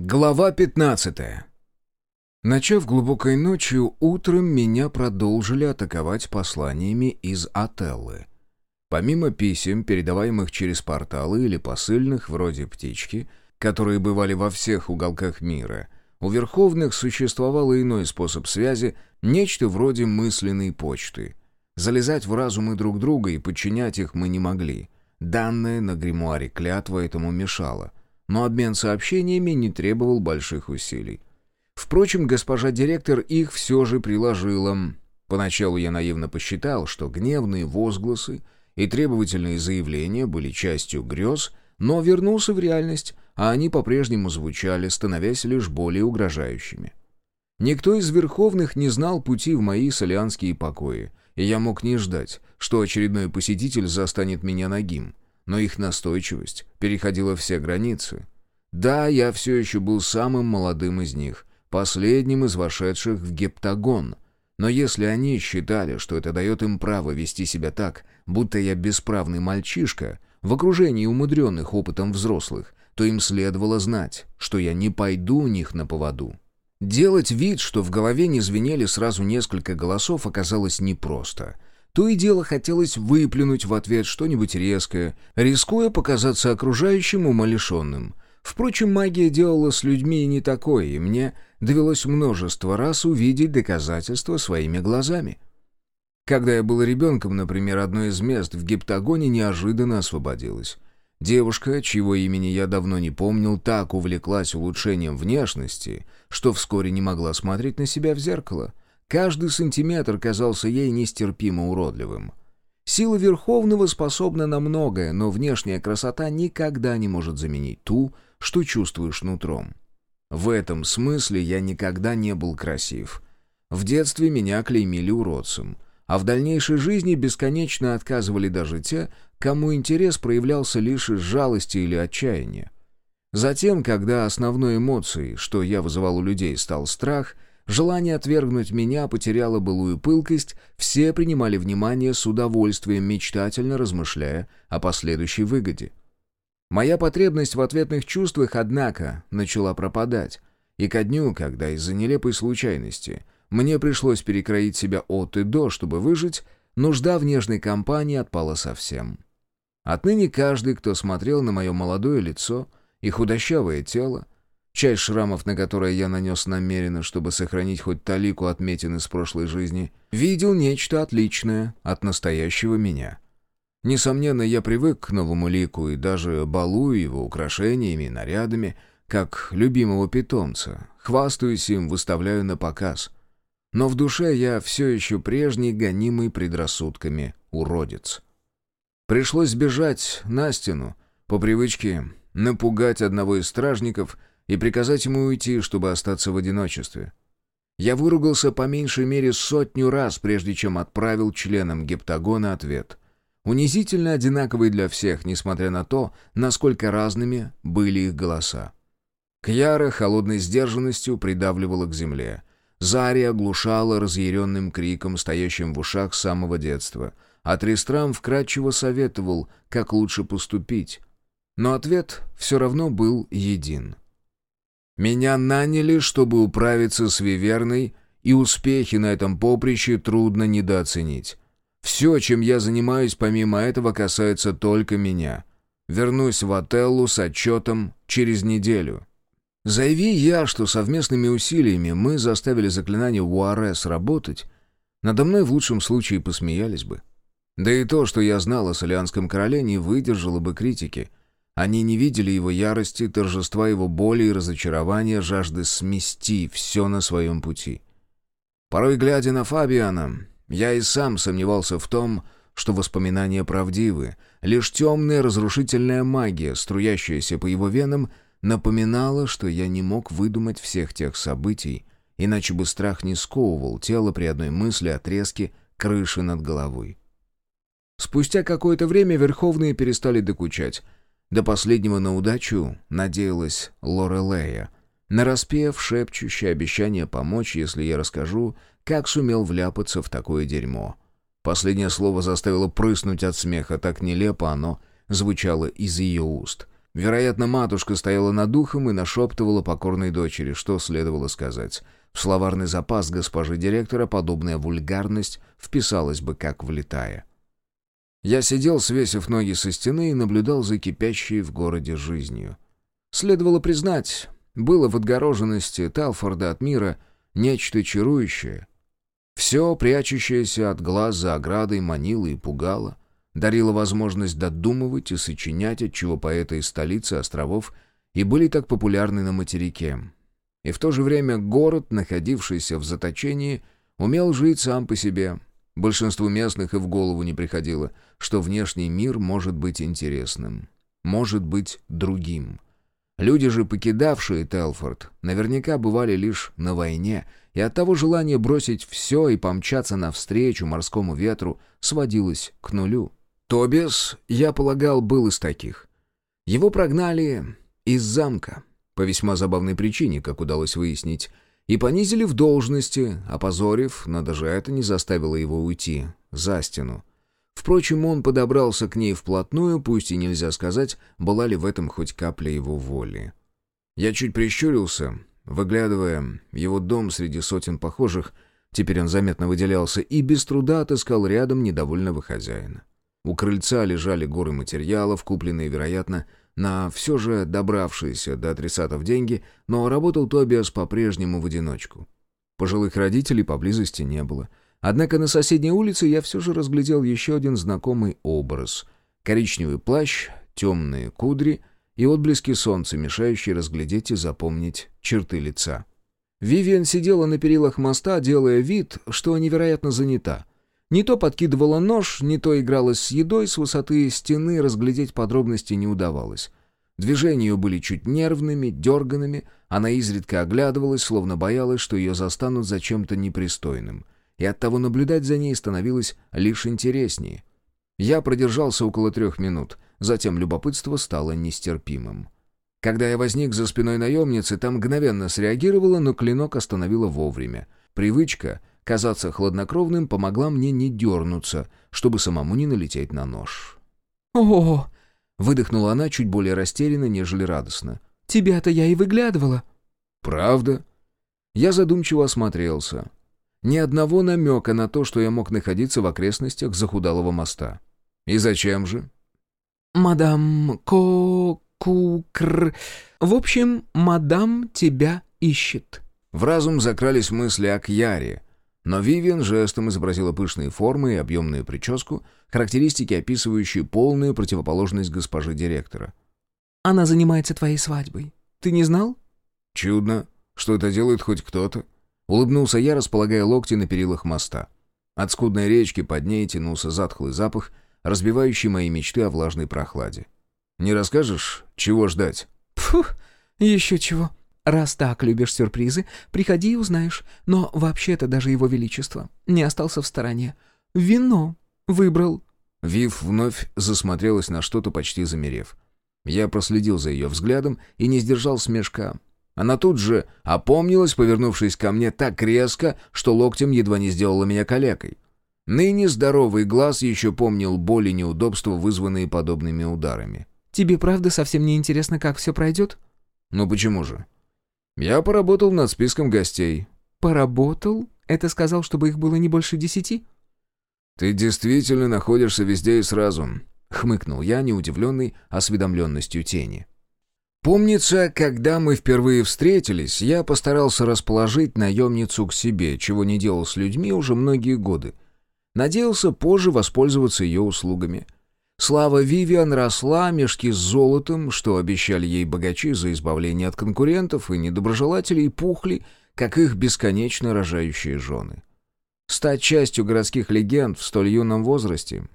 Глава 15 Начав глубокой ночью, утром меня продолжили атаковать посланиями из Отеллы. Помимо писем, передаваемых через порталы или посыльных, вроде «Птички», которые бывали во всех уголках мира, у Верховных существовал иной способ связи, нечто вроде мысленной почты. Залезать в разумы друг друга и подчинять их мы не могли. Данная на гримуаре клятва этому мешала но обмен сообщениями не требовал больших усилий. Впрочем, госпожа директор их все же приложила. Поначалу я наивно посчитал, что гневные возгласы и требовательные заявления были частью грез, но вернулся в реальность, а они по-прежнему звучали, становясь лишь более угрожающими. Никто из верховных не знал пути в мои солианские покои, и я мог не ждать, что очередной посетитель застанет меня нагим но их настойчивость переходила все границы. Да, я все еще был самым молодым из них, последним из вошедших в гептагон, но если они считали, что это дает им право вести себя так, будто я бесправный мальчишка, в окружении умудренных опытом взрослых, то им следовало знать, что я не пойду у них на поводу. Делать вид, что в голове не звенели сразу несколько голосов, оказалось непросто — то и дело хотелось выплюнуть в ответ что-нибудь резкое, рискуя показаться окружающим умалишенным. Впрочем, магия делала с людьми не такое, и мне довелось множество раз увидеть доказательства своими глазами. Когда я был ребенком, например, одно из мест в гиптагоне неожиданно освободилось. Девушка, чьего имени я давно не помнил, так увлеклась улучшением внешности, что вскоре не могла смотреть на себя в зеркало — Каждый сантиметр казался ей нестерпимо уродливым. Сила Верховного способна на многое, но внешняя красота никогда не может заменить ту, что чувствуешь нутром. В этом смысле я никогда не был красив. В детстве меня клеймили уродцем, а в дальнейшей жизни бесконечно отказывали даже те, кому интерес проявлялся лишь из жалости или отчаяния. Затем, когда основной эмоцией, что я вызывал у людей, стал страх — Желание отвергнуть меня потеряло былую пылкость, все принимали внимание с удовольствием, мечтательно размышляя о последующей выгоде. Моя потребность в ответных чувствах, однако, начала пропадать, и ко дню, когда из-за нелепой случайности мне пришлось перекроить себя от и до, чтобы выжить, нужда в нежной компании отпала совсем. Отныне каждый, кто смотрел на мое молодое лицо и худощавое тело, Часть шрамов, на которые я нанес намеренно, чтобы сохранить хоть талику отметин из прошлой жизни, видел нечто отличное от настоящего меня. Несомненно, я привык к новому лику и даже балую его украшениями и нарядами, как любимого питомца, хвастаюсь им, выставляю на показ. Но в душе я все еще прежний, гонимый предрассудками уродец. Пришлось сбежать на стену, по привычке напугать одного из стражников — и приказать ему уйти, чтобы остаться в одиночестве. Я выругался по меньшей мере сотню раз, прежде чем отправил членам гептагона ответ. Унизительно одинаковый для всех, несмотря на то, насколько разными были их голоса. Кьяра холодной сдержанностью придавливала к земле. Зари оглушала разъяренным криком, стоящим в ушах с самого детства. А Тристрам вкратчиво советовал, как лучше поступить. Но ответ все равно был един — меня наняли, чтобы управиться с Виверной, и успехи на этом поприще трудно недооценить. Все, чем я занимаюсь помимо этого, касается только меня. Вернусь в Отеллу с отчетом через неделю. Заяви я, что совместными усилиями мы заставили заклинание Уаре сработать, надо мной в лучшем случае посмеялись бы. Да и то, что я знал о Солианском короле, не выдержало бы критики — они не видели его ярости, торжества его боли и разочарования, жажды смести все на своем пути. Порой, глядя на Фабиана, я и сам сомневался в том, что воспоминания правдивы. Лишь темная разрушительная магия, струящаяся по его венам, напоминала, что я не мог выдумать всех тех событий, иначе бы страх не сковывал тело при одной мысли о треске крыши над головой. Спустя какое-то время Верховные перестали докучать — до последнего на удачу надеялась Лорелея, нараспев шепчущее обещание помочь, если я расскажу, как сумел вляпаться в такое дерьмо. Последнее слово заставило прыснуть от смеха, так нелепо оно звучало из ее уст. Вероятно, матушка стояла над духом и нашептывала покорной дочери, что следовало сказать. В словарный запас госпожи директора подобная вульгарность вписалась бы как влетая. Я сидел, свесив ноги со стены, и наблюдал за кипящей в городе жизнью. Следовало признать, было в отгороженности Талфорда от мира нечто чарующее. Все, прячущееся от глаз за оградой, манило и пугало, дарило возможность додумывать и сочинять, отчего поэты из столицы островов и были так популярны на материке. И в то же время город, находившийся в заточении, умел жить сам по себе. Большинству местных и в голову не приходило, что внешний мир может быть интересным, может быть другим — Люди же, покидавшие Телфорд, наверняка бывали лишь на войне, и оттого желание бросить все и помчаться навстречу морскому ветру сводилось к нулю. Тобиас, я полагал, был из таких. Его прогнали из замка, по весьма забавной причине, как удалось выяснить, и понизили в должности, опозорив, но даже это не заставило его уйти за стену. Впрочем, он подобрался к ней вплотную, пусть и нельзя сказать, была ли в этом хоть капля его воли. Я чуть прищурился, выглядывая его дом среди сотен похожих, теперь он заметно выделялся, и без труда отыскал рядом недовольного хозяина. У крыльца лежали горы материалов, купленные, вероятно, на все же добравшиеся до адресатов деньги, но работал Тобиас по-прежнему в одиночку. Пожилых родителей поблизости не было — Однако на соседней улице я все же разглядел еще один знакомый образ. Коричневый плащ, темные кудри и отблески солнца, мешающие разглядеть и запомнить черты лица. Вивиан сидела на перилах моста, делая вид, что невероятно занята. Не то подкидывала нож, не то игралась с едой, с высоты стены разглядеть подробности не удавалось. Движения ее были чуть нервными, дерганными, она изредка оглядывалась, словно боялась, что ее застанут за чем-то непристойным — и оттого наблюдать за ней становилось лишь интереснее. Я продержался около трех минут, затем любопытство стало нестерпимым. Когда я возник за спиной наемницы, там мгновенно среагировала, но клинок остановила вовремя. Привычка казаться хладнокровным помогла мне не дернуться, чтобы самому не налететь на нож. «О!» — выдохнула она чуть более растерянно, нежели радостно. «Тебя-то я и выглядывала». «Правда?» Я задумчиво осмотрелся. Ни одного намека на то, что я мог находиться в окрестностях захудалого моста. И зачем же? «Мадам Ко-Ку-Кр... В общем, мадам тебя ищет». В разум закрались мысли о Кьяре, но Вивиан жестом изобразила пышные формы и объемную прическу, характеристики, описывающие полную противоположность госпожи директора. «Она занимается твоей свадьбой. Ты не знал?» «Чудно, что это делает хоть кто-то. Улыбнулся я, располагая локти на перилах моста. От скудной речки под ней тянулся затхлый запах, разбивающий мои мечты о влажной прохладе. «Не расскажешь, чего ждать?» «Пфух, еще чего. Раз так любишь сюрпризы, приходи и узнаешь. Но вообще-то даже его величество не остался в стороне. Вино выбрал». Вив вновь засмотрелась на что-то, почти замерев. Я проследил за ее взглядом и не сдержал смешка. Она тут же опомнилась, повернувшись ко мне так резко, что локтем едва не сделала меня калекой. Ныне здоровый глаз еще помнил боль и неудобства, вызванные подобными ударами. «Тебе правда совсем не интересно, как все пройдет?» «Ну почему же?» «Я поработал над списком гостей». «Поработал? Это сказал, чтобы их было не больше десяти?» «Ты действительно находишься везде и сразу», — хмыкнул я, неудивленный осведомленностью тени. Помнится, когда мы впервые встретились, я постарался расположить наемницу к себе, чего не делал с людьми уже многие годы. Надеялся позже воспользоваться ее услугами. Слава Вивиан росла, мешки с золотом, что обещали ей богачи за избавление от конкурентов и недоброжелателей, пухли, как их бесконечно рожающие жены. Стать частью городских легенд в столь юном возрасте?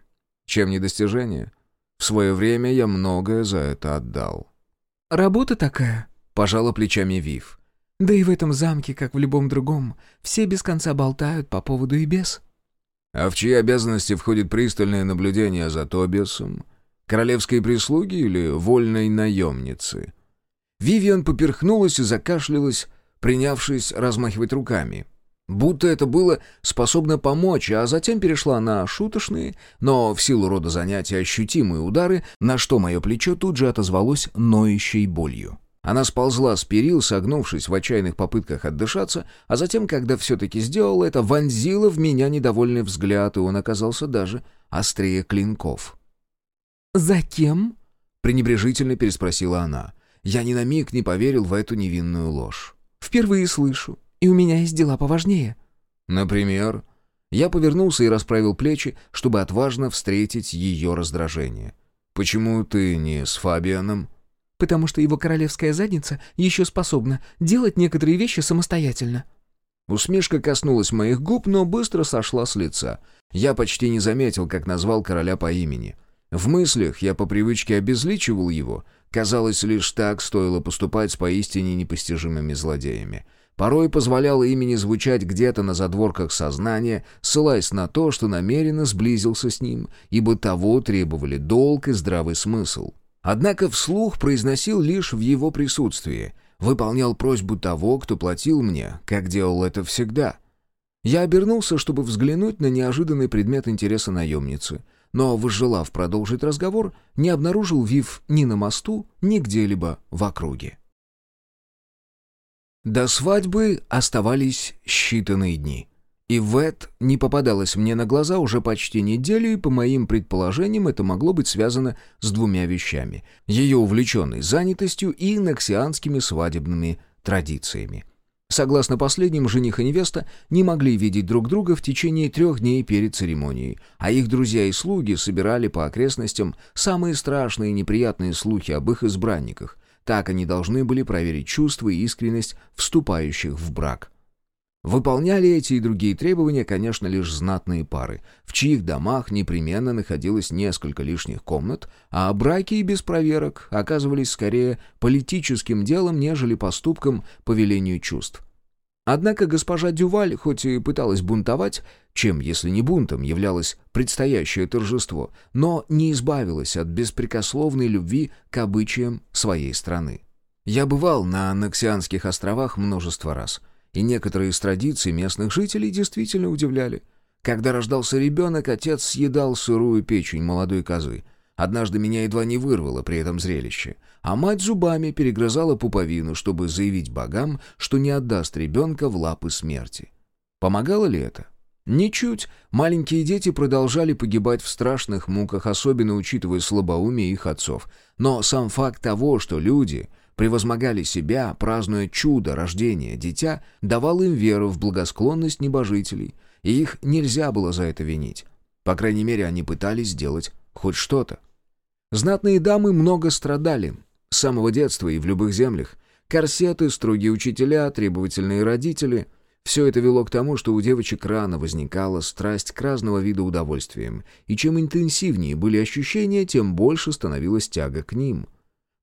Чем не достижение? В свое время я многое за это отдал. «Работа такая», — пожала плечами Вив. «Да и в этом замке, как в любом другом, все без конца болтают по поводу и без». «А в чьи обязанности входит пристальное наблюдение за Тобиасом? Королевской прислуги или вольной наемницы?» Вивиан поперхнулась и закашлялась, принявшись размахивать руками. Будто это было способно помочь, а затем перешла на шуточные, но в силу рода занятия ощутимые удары, на что мое плечо тут же отозвалось ноющей болью. Она сползла с перил, согнувшись в отчаянных попытках отдышаться, а затем, когда все-таки сделала это, вонзила в меня недовольный взгляд, и он оказался даже острее клинков. «За кем?» — пренебрежительно переспросила она. Я ни на миг не поверил в эту невинную ложь. «Впервые слышу, и у меня есть дела поважнее». «Например?» Я повернулся и расправил плечи, чтобы отважно встретить ее раздражение. «Почему ты не с Фабианом?» Потому что его королевская задница еще способна делать некоторые вещи самостоятельно». Усмешка коснулась моих губ, но быстро сошла с лица. Я почти не заметил, как назвал короля по имени. В мыслях я по привычке обезличивал его. Казалось, лишь так стоило поступать с поистине непостижимыми злодеями. Порой позволял имени звучать где-то на задворках сознания, ссылаясь на то, что намеренно сблизился с ним, ибо того требовали долг и здравый смысл. Однако вслух произносил лишь в его присутствии, выполнял просьбу того, кто платил мне, как делал это всегда. Я обернулся, чтобы взглянуть на неожиданный предмет интереса наемницы, но, возжелав продолжить разговор, не обнаружил Вив ни на мосту, ни где-либо в округе. До свадьбы оставались считанные дни. И Вэт не попадалась мне на глаза уже почти неделю, и по моим предположениям это могло быть связано с двумя вещами. Ее увлеченной занятостью и наксианскими свадебными традициями. Согласно последним, жених и невеста не могли видеть друг друга в течение трех дней перед церемонией, а их друзья и слуги собирали по окрестностям самые страшные и неприятные слухи об их избранниках. Так они должны были проверить чувства и искренность вступающих в брак. Выполняли эти и другие требования, конечно, лишь знатные пары, в чьих домах непременно находилось несколько лишних комнат, а браки без проверок оказывались скорее политическим делом, нежели поступком по велению чувств. Однако госпожа Дюваль, хоть и пыталась бунтовать, чем, если не бунтом, являлось предстоящее торжество, но не избавилась от беспрекословной любви к обычаям своей страны. Я бывал на Анаксианских островах множество раз — и некоторые из традиций местных жителей действительно удивляли. Когда рождался ребенок, отец съедал сырую печень молодой козы. Однажды меня едва не вырвало при этом зрелище. А мать зубами перегрызала пуповину, чтобы заявить богам, что не отдаст ребенка в лапы смерти. Помогало ли это? Ничуть. Маленькие дети продолжали погибать в страшных муках, особенно учитывая слабоумие их отцов. Но сам факт того, что люди превозмогали себя, празднуя чудо рождения дитя, давал им веру в благосклонность небожителей, и их нельзя было за это винить. По крайней мере, они пытались сделать хоть что-то. Знатные дамы много страдали, с самого детства и в любых землях. Корсеты, строгие учителя, требовательные родители — все это вело к тому, что у девочек рано возникала страсть к разного вида удовольствиям, и чем интенсивнее были ощущения, тем больше становилась тяга к ним.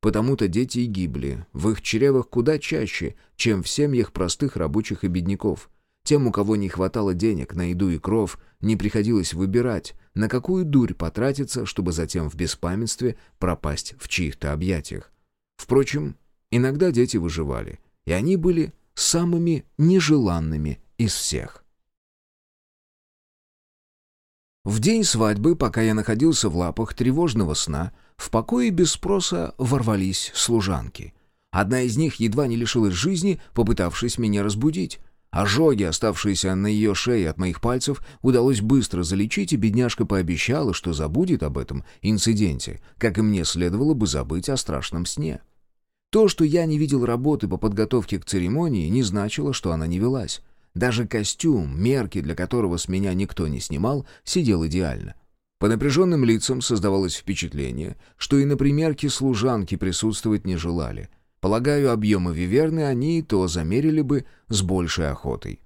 Потому-то дети и гибли, в их чревах куда чаще, чем в семьях простых рабочих и бедняков. Тем, у кого не хватало денег на еду и кров, не приходилось выбирать, на какую дурь потратиться, чтобы затем в беспамятстве пропасть в чьих-то объятиях. Впрочем, иногда дети выживали, и они были самыми нежеланными из всех. В день свадьбы, пока я находился в лапах тревожного сна, в покое без спроса ворвались служанки. Одна из них едва не лишилась жизни, попытавшись меня разбудить. Ожоги, оставшиеся на ее шее от моих пальцев, удалось быстро залечить, и бедняжка пообещала, что забудет об этом инциденте, как и мне следовало бы забыть о страшном сне. То, что я не видел работы по подготовке к церемонии, не значило, что она не велась. Даже костюм, мерки для которого с меня никто не снимал, сидел идеально. По напряженным лицам создавалось впечатление, что и на примерке служанки присутствовать не желали. Полагаю, объемы виверны они и то замерили бы с большей охотой.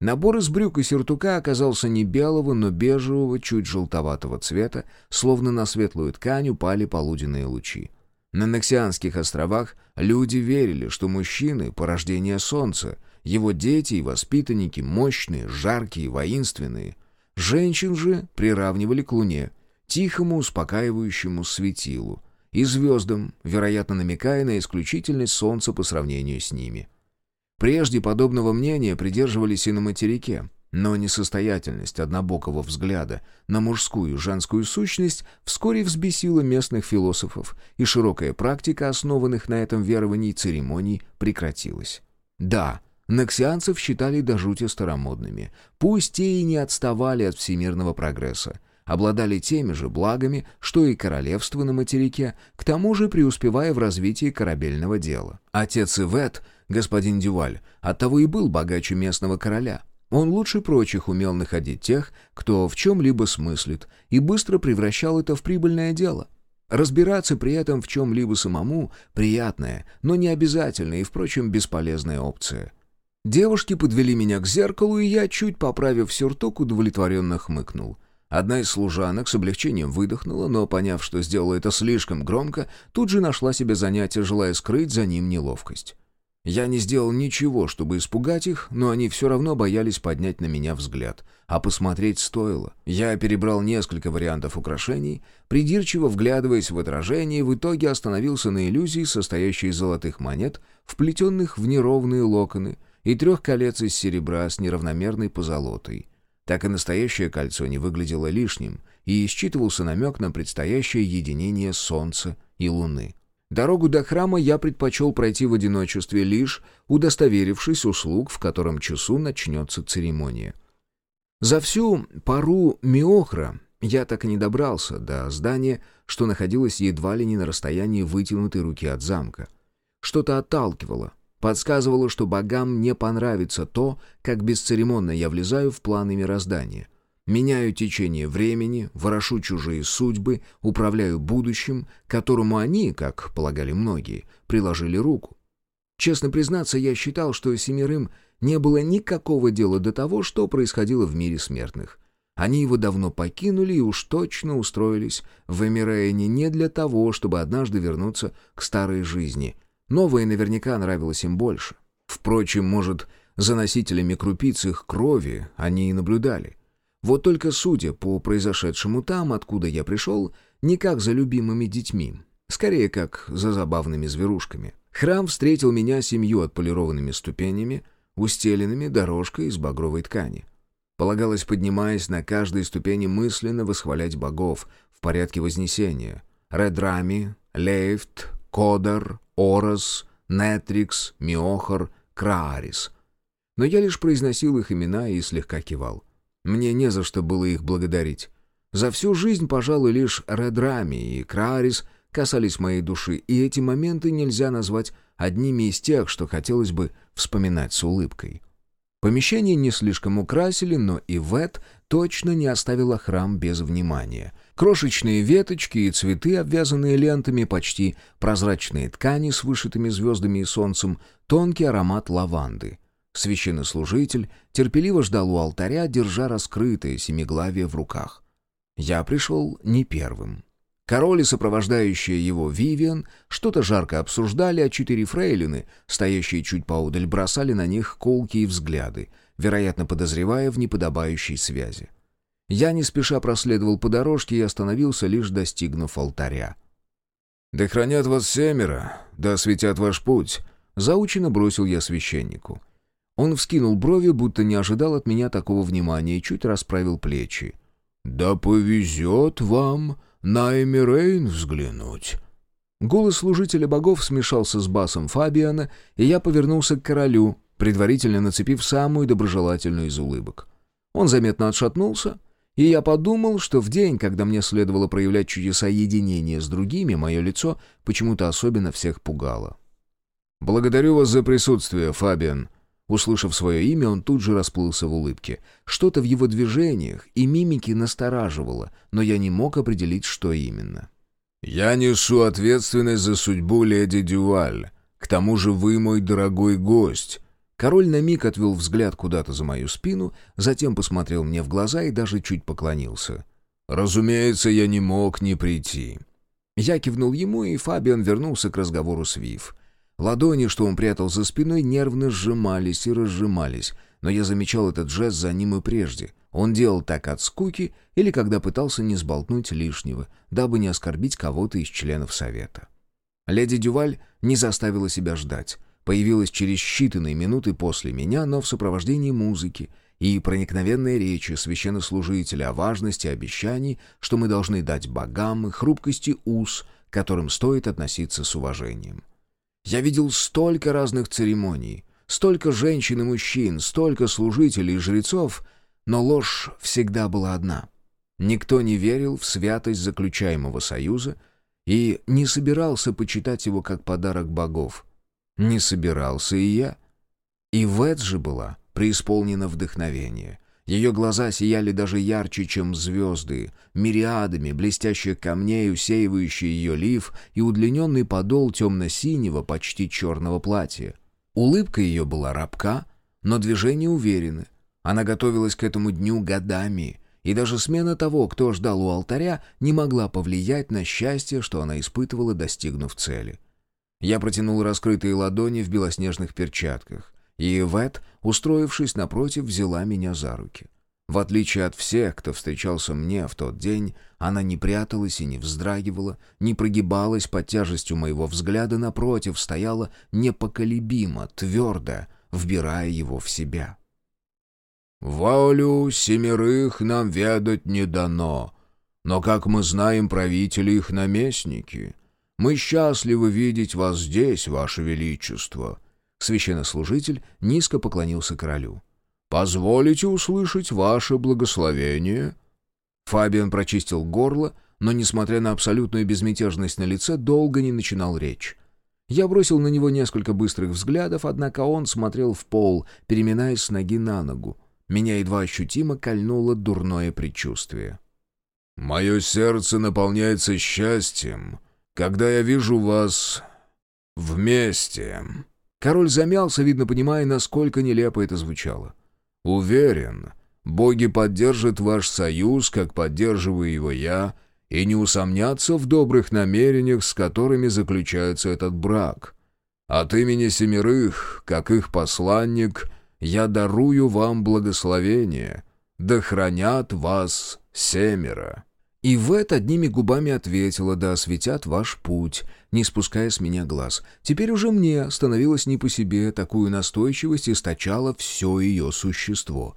Набор из брюк и сюртука оказался не белого, но бежевого, чуть желтоватого цвета, словно на светлую ткань упали полуденные лучи. На Нексианских островах люди верили, что мужчины — порождение солнца, его дети и воспитанники мощные, жаркие, воинственные — Женщин же приравнивали к луне, тихому успокаивающему светилу, и звездам, вероятно намекая на исключительность солнца по сравнению с ними. Прежде подобного мнения придерживались и на материке, но несостоятельность однобокого взгляда на мужскую женскую сущность вскоре взбесила местных философов, и широкая практика, основанных на этом веровании церемоний, прекратилась. Да, наксианцев считали до жути старомодными, пусть те и не отставали от всемирного прогресса, обладали теми же благами, что и королевство на материке, к тому же преуспевая в развитии корабельного дела. Отец Ивет, господин Дюваль, оттого и был богаче местного короля. Он лучше прочих умел находить тех, кто в чем-либо смыслит, и быстро превращал это в прибыльное дело. Разбираться при этом в чем-либо самому – приятная, но не обязательная и, впрочем, бесполезная опция. Девушки подвели меня к зеркалу, и я, чуть поправив сюртук, удовлетворенно хмыкнул. Одна из служанок с облегчением выдохнула, но, поняв, что сделала это слишком громко, тут же нашла себе занятие, желая скрыть за ним неловкость. Я не сделал ничего, чтобы испугать их, но они все равно боялись поднять на меня взгляд. А посмотреть стоило. Я перебрал несколько вариантов украшений, придирчиво вглядываясь в отражение, в итоге остановился на иллюзии, состоящей из золотых монет, вплетенных в неровные локоны, и трех колец из серебра с неравномерной позолотой так и настоящее кольцо не выглядело лишним, и исчитывался намек на предстоящее единение Солнца и Луны. Дорогу до храма я предпочел пройти в одиночестве, лишь удостоверившись услуг, в котором часу начнется церемония. За всю пару Миохра я так и не добрался до здания, что находилось едва ли не на расстоянии вытянутой руки от замка. Что-то отталкивало, Подсказывало, что богам не понравится то, как бесцеремонно я влезаю в планы мироздания. Меняю течение времени, ворошу чужие судьбы, управляю будущим, которому они, как полагали многие, приложили руку. Честно признаться, я считал, что семерым не было никакого дела до того, что происходило в мире смертных. Они его давно покинули и уж точно устроились в Эмирене не для того, чтобы однажды вернуться к старой жизни, Новое наверняка нравилось им больше. Впрочем, может, за носителями крупиц их крови они и наблюдали. Вот только судя по произошедшему там, откуда я пришел, не как за любимыми детьми, скорее как за забавными зверушками. Храм встретил меня семью отполированными ступенями, устеленными дорожкой из багровой ткани. Полагалось, поднимаясь на каждой ступени мысленно восхвалять богов в порядке вознесения. Редрами, Лейфт, Кодар, Орос, Нетрикс, Миохор, Краарис. Но я лишь произносил их имена и слегка кивал. Мне не за что было их благодарить. За всю жизнь, пожалуй, лишь Редрами и Краарис касались моей души, и эти моменты нельзя назвать одними из тех, что хотелось бы вспоминать с улыбкой. Помещение не слишком украсили, но и Вет точно не оставила храм без внимания. Крошечные веточки и цветы, обвязанные лентами, почти прозрачные ткани с вышитыми звездами и солнцем, тонкий аромат лаванды. Священнослужитель терпеливо ждал у алтаря, держа раскрытое семиглавие в руках. Я пришел не первым. Король и сопровождающие его Вивиан что-то жарко обсуждали, а четыре фрейлины, стоящие чуть поодаль, бросали на них колкие взгляды, вероятно, подозревая в неподобающей связи. Я не спеша проследовал по дорожке и остановился, лишь достигнув алтаря. «Да хранят вас семеро, да осветят ваш путь», — заучено бросил я священнику. Он вскинул брови, будто не ожидал от меня такого внимания, и чуть расправил плечи. «Да повезет вам на Эмирейн взглянуть». Голос служителя богов смешался с басом Фабиана, и я повернулся к королю, предварительно нацепив самую доброжелательную из улыбок. Он заметно отшатнулся, и я подумал, что в день, когда мне следовало проявлять чудеса единения с другими, мое лицо почему-то особенно всех пугало. «Благодарю вас за присутствие, Фабиан». Услышав свое имя, он тут же расплылся в улыбке. Что-то в его движениях и мимике настораживало, но я не мог определить, что именно. «Я несу ответственность за судьбу леди Дюваль. К тому же вы мой дорогой гость. Король на миг отвел взгляд куда-то за мою спину, затем посмотрел мне в глаза и даже чуть поклонился. «Разумеется, я не мог не прийти». Я кивнул ему, и Фабиан вернулся к разговору с Вив. Ладони, что он прятал за спиной, нервно сжимались и разжимались, но я замечал этот жест за ним и прежде. Он делал так от скуки или когда пытался не сболтнуть лишнего, дабы не оскорбить кого-то из членов совета. Леди Дюваль не заставила себя ждать. появилась через считанные минуты после меня, но в сопровождении музыки и проникновенной речи священнослужителя о важности обещаний, что мы должны дать богам, и хрупкости уз, которым стоит относиться с уважением. Я видел столько разных церемоний, столько женщин и мужчин, столько служителей и жрецов, но ложь всегда была одна. Никто не верил в святость заключаемого союза и не собирался почитать его как подарок богов. Не собирался и я. И Вэт же была преисполнена вдохновения. Ее глаза сияли даже ярче, чем звезды, мириадами блестящих камней, усеивающие ее лиф и удлиненный подол темно-синего, почти черного платья. Улыбка ее была рабка, но движения уверены. Она готовилась к этому дню годами, и даже смена того, кто ждал у алтаря, не могла повлиять на счастье, что она испытывала, достигнув цели. Я протянул раскрытые ладони в белоснежных перчатках, и Эвет, устроившись напротив, взяла меня за руки. В отличие от всех, кто встречался мне в тот день, она не пряталась и не вздрагивала, не прогибалась под тяжестью моего взгляда, напротив, стояла непоколебимо, твердо, вбирая его в себя. «Волю семерых нам ведать не дано, но, как мы знаем, правители их наместники. Мы счастливы видеть вас здесь, ваше величество». Священнослужитель низко поклонился королю. «Позволите услышать ваше благословение?» Фабиан прочистил горло, но, несмотря на абсолютную безмятежность на лице, долго не начинал речь. Я бросил на него несколько быстрых взглядов, однако он смотрел в пол, переминаясь с ноги на ногу. Меня едва ощутимо кольнуло дурное предчувствие. «Мое сердце наполняется счастьем, когда я вижу вас вместе». Король замялся, видно понимая, насколько нелепо это звучало. «Уверен, боги поддержат ваш союз, как поддерживаю его я, и не усомнятся в добрых намерениях, с которыми заключается этот брак. От имени семерых, как их посланник, — я дарую вам благословение, да хранят вас семеро». И Вэт одними губами ответила, да осветят ваш путь, не спуская с меня глаз. Теперь уже мне становилось не по себе, такую настойчивость источала все ее существо.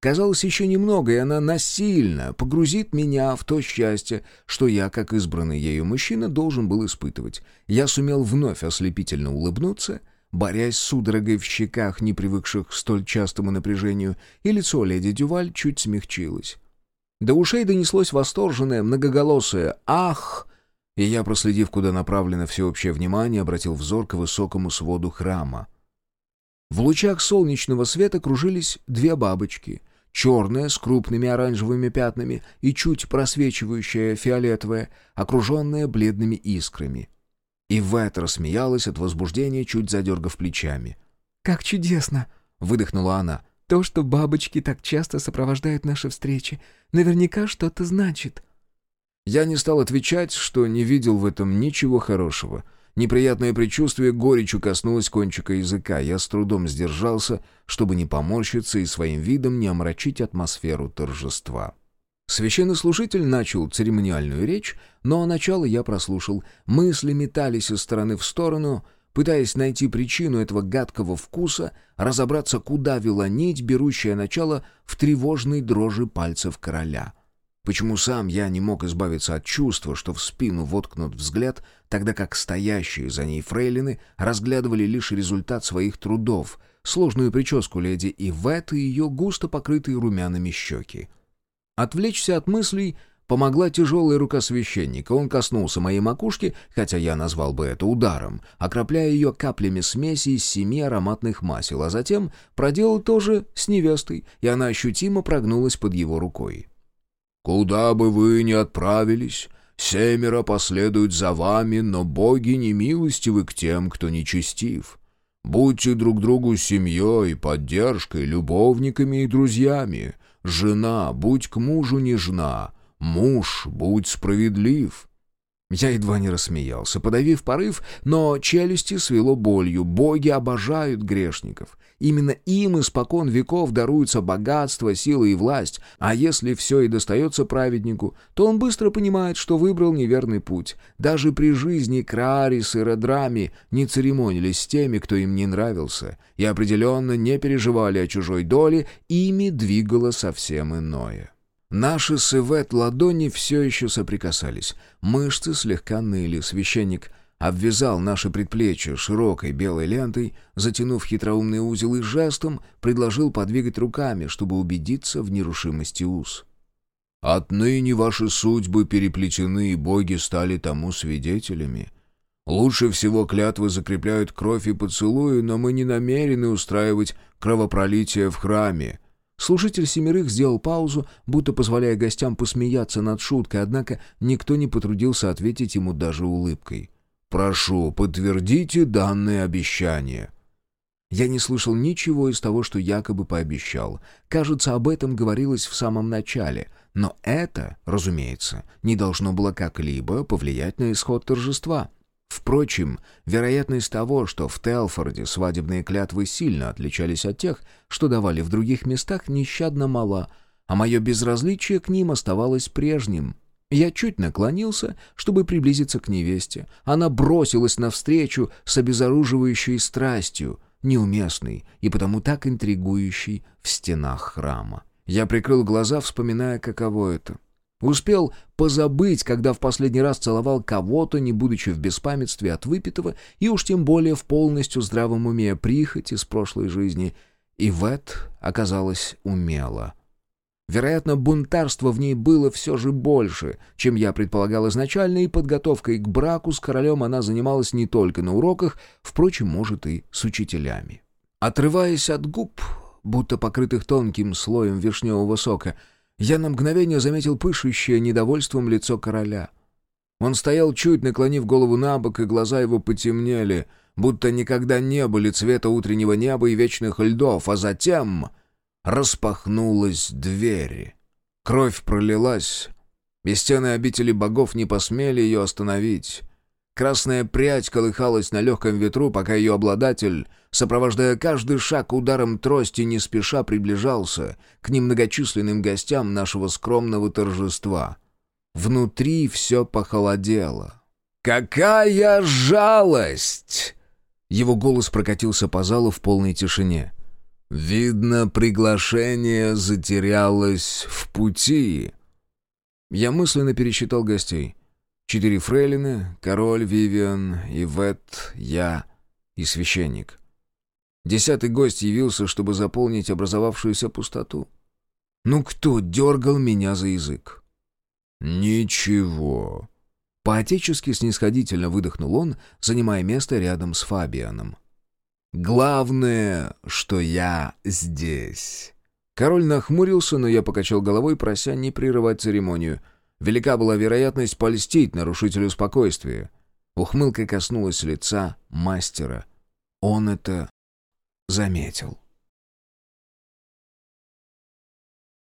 Казалось, еще немного, и она насильно погрузит меня в то счастье, что я, как избранный ею мужчина, должен был испытывать. Я сумел вновь ослепительно улыбнуться — борясь с судорогой в щеках, не привыкших к столь частому напряжению, и лицо леди Дюваль чуть смягчилось. До ушей донеслось восторженное, многоголосое «Ах!», и я, проследив, куда направлено всеобщее внимание, обратил взор к высокому своду храма. В лучах солнечного света кружились две бабочки — черная с крупными оранжевыми пятнами и чуть просвечивающая фиолетовая, окруженная бледными искрами. И Вэт рассмеялась от возбуждения, чуть задергав плечами. «Как чудесно!» — выдохнула она. «То, что бабочки так часто сопровождают наши встречи, наверняка что-то значит». Я не стал отвечать, что не видел в этом ничего хорошего. Неприятное предчувствие горечью коснулось кончика языка. Я с трудом сдержался, чтобы не поморщиться и своим видом не омрачить атмосферу торжества. Священнослужитель начал церемониальную речь, но начало я прослушал. Мысли метались из стороны в сторону, пытаясь найти причину этого гадкого вкуса, разобраться, куда вела нить, берущая начало в тревожной дрожи пальцев короля. Почему сам я не мог избавиться от чувства, что в спину воткнут взгляд, тогда как стоящие за ней фрейлины разглядывали лишь результат своих трудов, сложную прическу леди и ее густо покрытые румяными щеки. Отвлечься от мыслей помогла тяжелая рука священника. Он коснулся моей макушки, хотя я назвал бы это ударом, окропляя ее каплями смеси из семи ароматных масел, а затем проделал то же с невестой, и она ощутимо прогнулась под его рукой. «Куда бы вы ни отправились, семеро последуют за вами, но боги не милостивы к тем, кто нечестив. Будьте друг другу семьей, поддержкой, любовниками и друзьями». Жена, будь к мужу нежна, муж, будь справедлив». Я едва не рассмеялся, подавив порыв, но челюсти свело болью. Боги обожают грешников. Именно им испокон веков даруются богатство, сила и власть, а если все и достается праведнику, то он быстро понимает, что выбрал неверный путь. Даже при жизни Краарис и Редрами не церемонились с теми, кто им не нравился, и определенно не переживали о чужой доле, ими двигало совсем иное. Наши с Ивет ладони все еще соприкасались. Мышцы слегка ныли. Священник обвязал наши предплечья широкой белой лентой, затянув хитроумный узел и жестом предложил подвигать руками, чтобы убедиться в нерушимости уз. «Отныне ваши судьбы переплетены, и боги стали тому свидетелями. Лучше всего клятвы закрепляют кровь и поцелуи, но мы не намерены устраивать кровопролитие в храме». Служитель семерых сделал паузу, будто позволяя гостям посмеяться над шуткой, однако никто не потрудился ответить ему даже улыбкой. «Прошу, подтвердите данное обещание». Я не слышал ничего из того, что якобы пообещал. Кажется, об этом говорилось в самом начале. Но это, разумеется, не должно было как-либо повлиять на исход торжества. Впрочем, вероятность того, что в Телфорде свадебные клятвы сильно отличались от тех, что давали в других местах, нещадно мала, а мое безразличие к ним оставалось прежним. Я чуть наклонился, чтобы приблизиться к невесте. Она бросилась навстречу с обезоруживающей страстью, неуместной и потому так интригующей в стенах храма. Я прикрыл глаза, вспоминая, каково это Успел позабыть, когда в последний раз целовал кого-то, не будучи в беспамятстве от выпитого, и уж тем более в полностью здравом уме прихоти с прошлой жизни. И Вет оказалось умело. Вероятно, бунтарства в ней было все же больше, чем я предполагал изначально, и подготовкой к браку с королем она занималась не только на уроках, впрочем, может, и с учителями. Отрываясь от губ, будто покрытых тонким слоем вишневого сока, я на мгновение заметил пышущее недовольством лицо короля. Он стоял чуть, наклонив голову на бок, и глаза его потемнели, будто никогда не были цвета утреннего неба и вечных льдов, а затем распахнулась дверь. Кровь пролилась, и стены обители богов не посмели ее остановить. Красная прядь колыхалась на легком ветру, пока ее обладатель, сопровождая каждый шаг ударом трости, не спеша приближался к немногочисленным гостям нашего скромного торжества. Внутри все похолодело. «Какая жалость!» Его голос прокатился по залу в полной тишине. «Видно, приглашение затерялось в пути». Я мысленно пересчитал гостей. Четыре фрейлины, король, Вивиан, Ивет, я и священник. Десятый гость явился, чтобы заполнить образовавшуюся пустоту. Ну кто дергал меня за язык? «Ничего». По-отечески снисходительно выдохнул он, занимая место рядом с Фабианом. «Главное, что я здесь». Король нахмурился, но я покачал головой, прося не прерывать церемонию — Велика была вероятность польстить нарушителю спокойствия. Ухмылка коснулась лица мастера. Он это заметил.